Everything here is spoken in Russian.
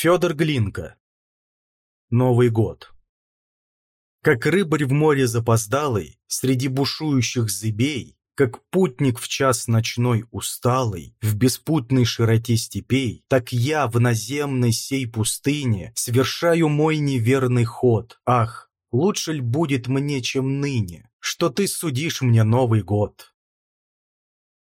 Федор Глинка. Новый год. Как рыбарь в море запоздалый, Среди бушующих зыбей, Как путник в час ночной усталый, В беспутной широте степей, Так я в наземной сей пустыне Совершаю мой неверный ход. Ах, лучше ль будет мне, чем ныне, Что ты судишь мне Новый год?